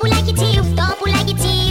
like it Don't stop, like it till